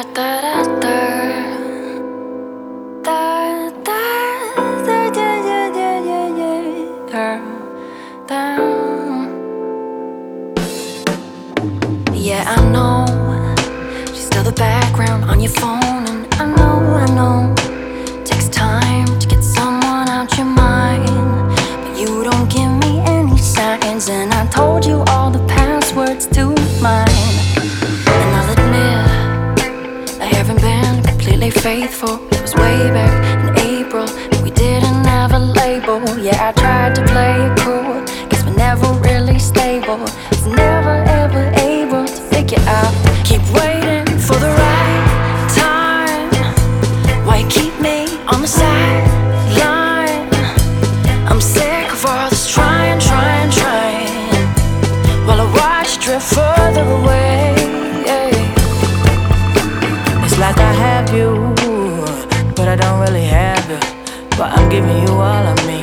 Yeah, I know. She's still the background on your phone, and I know, I know. Takes time to get someone out your mind, but you don't give me any signs, and completely faithful. It was way back in April, but we didn't have a label. Yeah, I tried to play it cool, guess we're never really stable. Was never Giving you all of me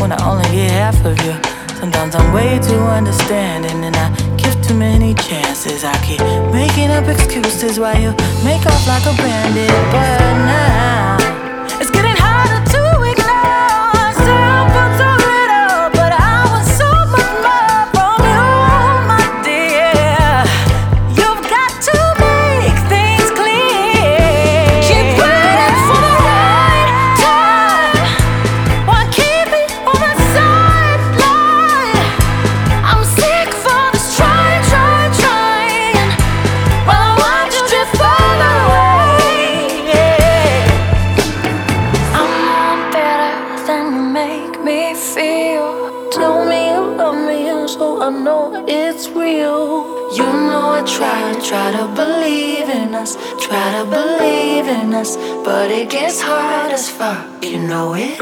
when I only get half of you. Sometimes I'm way too understanding and I give too many chances. I keep making up excuses while you make off like a bandit. But now feel. Tell me you love me, so I know it's real. You know I try, try to believe in us, try to believe in us, but it gets hard as fuck. You know it.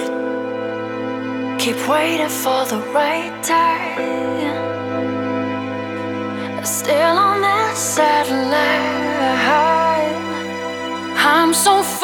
Keep waiting for the right time. Still on that satellite. I'm so.